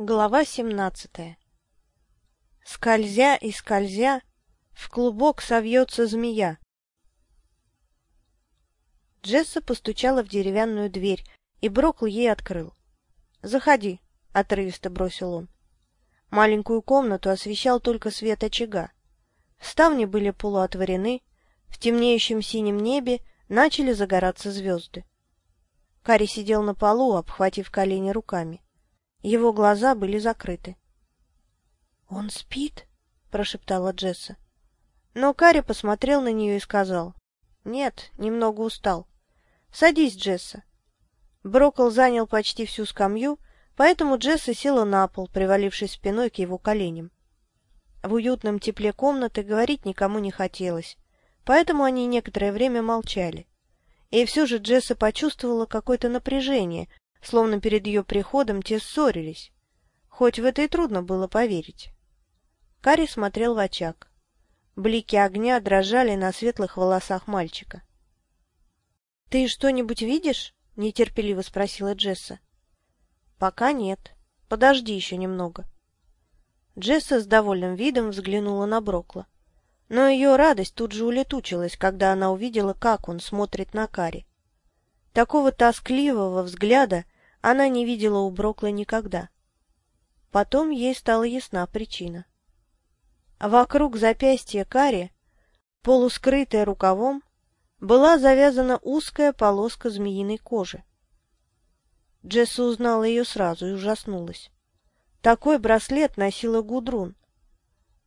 Глава семнадцатая Скользя и скользя, в клубок совьется змея. Джесса постучала в деревянную дверь, и Брокл ей открыл. «Заходи», — отрывисто бросил он. Маленькую комнату освещал только свет очага. Ставни были полуотворены, в темнеющем синем небе начали загораться звезды. Кари сидел на полу, обхватив колени руками. Его глаза были закрыты. «Он спит?» — прошептала Джесса. Но Карри посмотрел на нее и сказал. «Нет, немного устал. Садись, Джесса». Брокол занял почти всю скамью, поэтому Джесса села на пол, привалившись спиной к его коленям. В уютном тепле комнаты говорить никому не хотелось, поэтому они некоторое время молчали. И все же Джесса почувствовала какое-то напряжение, словно перед ее приходом те ссорились. Хоть в это и трудно было поверить. Кари смотрел в очаг. Блики огня дрожали на светлых волосах мальчика. — Ты что-нибудь видишь? — нетерпеливо спросила Джесса. — Пока нет. Подожди еще немного. Джесса с довольным видом взглянула на Брокла. Но ее радость тут же улетучилась, когда она увидела, как он смотрит на Кари. Такого тоскливого взгляда она не видела у Брокла никогда. Потом ей стала ясна причина. Вокруг запястья Кари, полускрытая рукавом, была завязана узкая полоска змеиной кожи. Джесса узнала ее сразу и ужаснулась. Такой браслет носила Гудрун.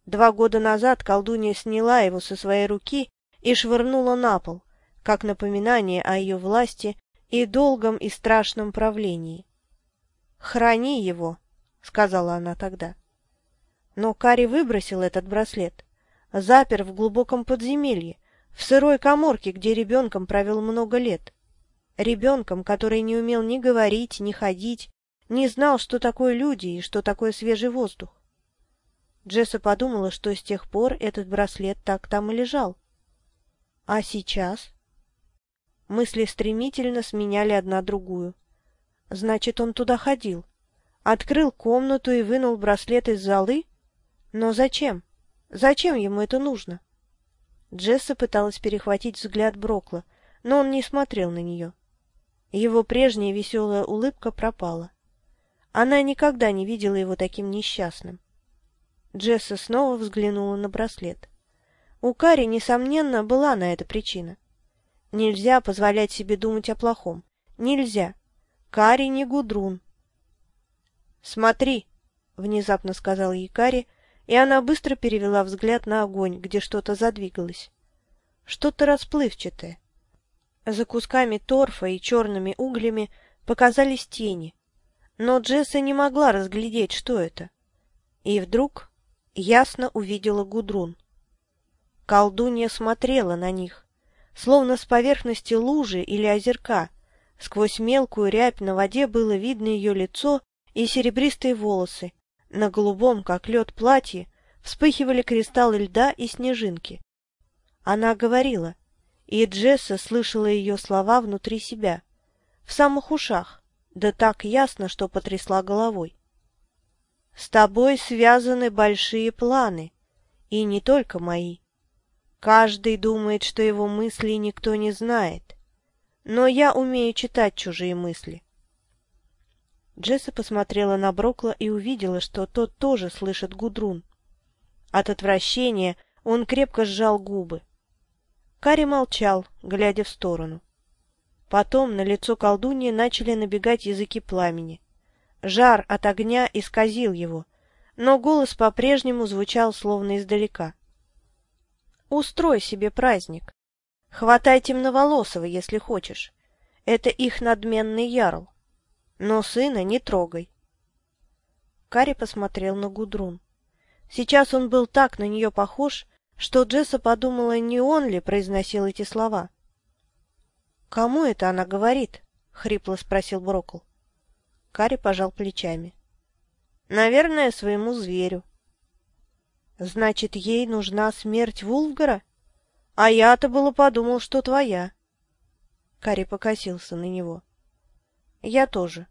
Два года назад колдунья сняла его со своей руки и швырнула на пол, как напоминание о ее власти и долгом и страшном правлении. «Храни его», — сказала она тогда. Но Кари выбросил этот браслет, запер в глубоком подземелье, в сырой коморке, где ребенком провел много лет. Ребенком, который не умел ни говорить, ни ходить, не знал, что такое люди и что такое свежий воздух. Джесса подумала, что с тех пор этот браслет так там и лежал. А сейчас? Мысли стремительно сменяли одна другую. Значит, он туда ходил. Открыл комнату и вынул браслет из золы? Но зачем? Зачем ему это нужно? Джесса пыталась перехватить взгляд Брокла, но он не смотрел на нее. Его прежняя веселая улыбка пропала. Она никогда не видела его таким несчастным. Джесса снова взглянула на браслет. У Кари, несомненно, была на это причина. Нельзя позволять себе думать о плохом. Нельзя. Кари не Гудрун. «Смотри!» — внезапно сказал ей Кари, и она быстро перевела взгляд на огонь, где что-то задвигалось. Что-то расплывчатое. За кусками торфа и черными углями показались тени, но Джесса не могла разглядеть, что это. И вдруг ясно увидела Гудрун. Колдунья смотрела на них словно с поверхности лужи или озерка. Сквозь мелкую рябь на воде было видно ее лицо и серебристые волосы. На голубом, как лед, платье вспыхивали кристаллы льда и снежинки. Она говорила, и Джесса слышала ее слова внутри себя, в самых ушах, да так ясно, что потрясла головой. «С тобой связаны большие планы, и не только мои. Каждый думает, что его мысли никто не знает. Но я умею читать чужие мысли. Джесса посмотрела на Брокла и увидела, что тот тоже слышит Гудрун. От отвращения он крепко сжал губы. Кари молчал, глядя в сторону. Потом на лицо колдуньи начали набегать языки пламени. Жар от огня исказил его, но голос по-прежнему звучал словно издалека. Устрой себе праздник. Хватай темноволосого, если хочешь. Это их надменный ярл. Но сына не трогай. Кари посмотрел на Гудрун. Сейчас он был так на нее похож, что Джесса подумала, не он ли произносил эти слова. «Кому это она говорит?» — хрипло спросил Брокл. Кари пожал плечами. «Наверное, своему зверю». Значит, ей нужна смерть Вулфгара? А я-то было подумал, что твоя. Кари покосился на него. Я тоже.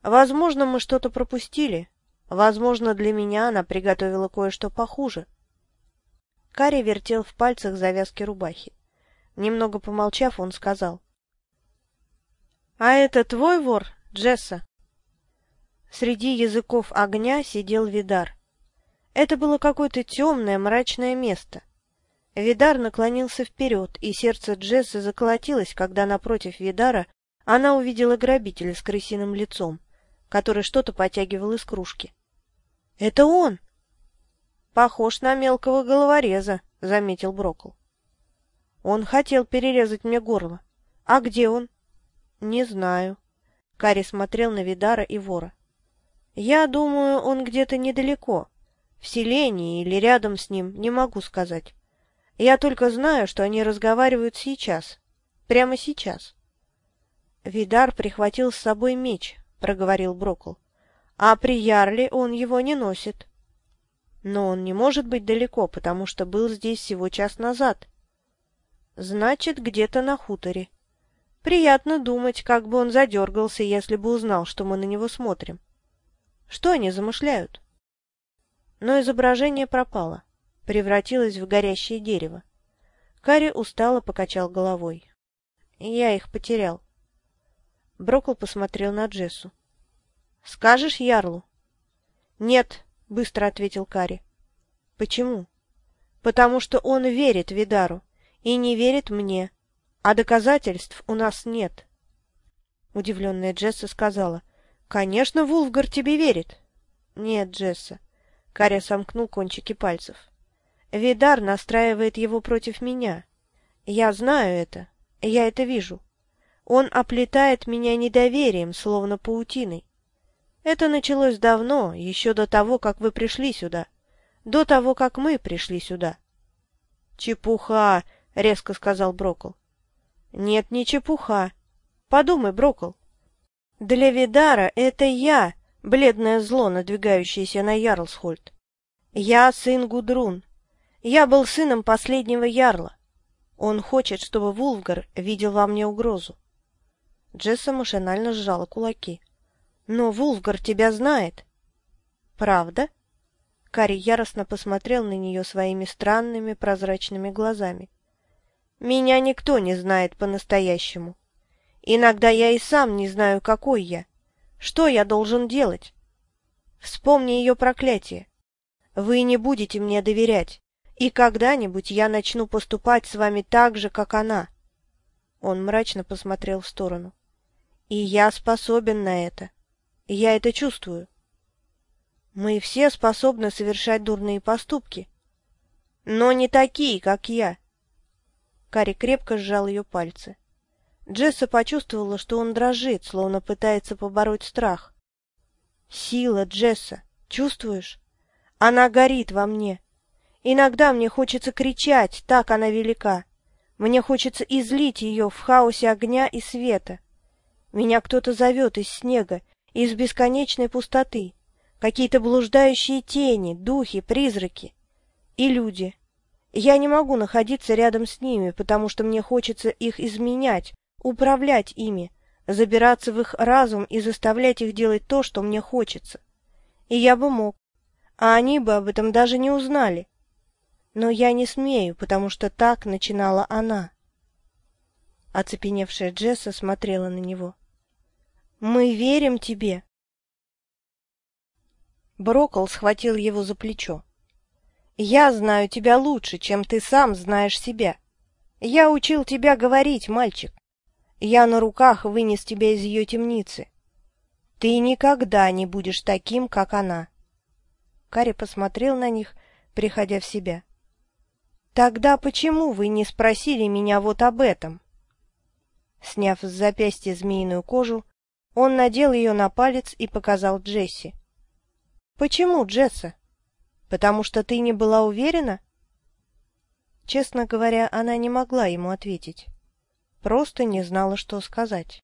Возможно, мы что-то пропустили. Возможно, для меня она приготовила кое-что похуже. Карри вертел в пальцах завязки рубахи. Немного помолчав, он сказал. — А это твой вор, Джесса? Среди языков огня сидел Видар. Это было какое-то темное, мрачное место. Видар наклонился вперед, и сердце Джессы заколотилось, когда напротив Видара она увидела грабителя с крысиным лицом, который что-то потягивал из кружки. — Это он! — Похож на мелкого головореза, — заметил Брокл. — Он хотел перерезать мне горло. А где он? — Не знаю. Кари смотрел на Видара и вора. — Я думаю, он где-то недалеко. В селении или рядом с ним, не могу сказать. Я только знаю, что они разговаривают сейчас. Прямо сейчас. Видар прихватил с собой меч, проговорил Брокл. А при Ярле он его не носит. Но он не может быть далеко, потому что был здесь всего час назад. Значит, где-то на хуторе. Приятно думать, как бы он задергался, если бы узнал, что мы на него смотрим. Что они замышляют? Но изображение пропало превратилась в горящее дерево. Карри устало покачал головой. Я их потерял. Брокл посмотрел на Джессу. — Скажешь Ярлу? — Нет, — быстро ответил Карри. — Почему? — Потому что он верит Видару и не верит мне, а доказательств у нас нет. Удивленная Джесса сказала. — Конечно, Вулфгар тебе верит. — Нет, Джесса. Карри сомкнул кончики пальцев. Видар настраивает его против меня. Я знаю это, я это вижу. Он оплетает меня недоверием, словно паутиной. Это началось давно, еще до того, как вы пришли сюда, до того, как мы пришли сюда. — Чепуха! — резко сказал Брокл. — Нет, не чепуха. Подумай, Брокл. Для Видара это я, бледное зло, надвигающееся на Ярлсхольд. Я сын Гудрун, я был сыном последнего ярла. Он хочет, чтобы Вулфгар видел во мне угрозу. Джесса машинально сжала кулаки. Но Вулфгар тебя знает. Правда? Кари яростно посмотрел на нее своими странными прозрачными глазами. Меня никто не знает по-настоящему. Иногда я и сам не знаю, какой я. Что я должен делать? Вспомни ее проклятие. Вы не будете мне доверять. И когда-нибудь я начну поступать с вами так же, как она. Он мрачно посмотрел в сторону. И я способен на это. Я это чувствую. Мы все способны совершать дурные поступки. Но не такие, как я. Кари крепко сжал ее пальцы. Джесса почувствовала, что он дрожит, словно пытается побороть страх. Сила Джесса, чувствуешь? Она горит во мне. Иногда мне хочется кричать, так она велика. Мне хочется излить ее в хаосе огня и света. Меня кто-то зовет из снега, из бесконечной пустоты. Какие-то блуждающие тени, духи, призраки. И люди. Я не могу находиться рядом с ними, потому что мне хочется их изменять, управлять ими, забираться в их разум и заставлять их делать то, что мне хочется. И я бы мог. А они бы об этом даже не узнали. Но я не смею, потому что так начинала она. Оцепеневшая Джесса смотрела на него. «Мы верим тебе!» Брокол схватил его за плечо. «Я знаю тебя лучше, чем ты сам знаешь себя. Я учил тебя говорить, мальчик. Я на руках вынес тебя из ее темницы. Ты никогда не будешь таким, как она». Карри посмотрел на них, приходя в себя. Тогда почему вы не спросили меня вот об этом? Сняв с запястья змеиную кожу, он надел ее на палец и показал Джесси. Почему, Джесса? Потому что ты не была уверена? Честно говоря, она не могла ему ответить. Просто не знала, что сказать.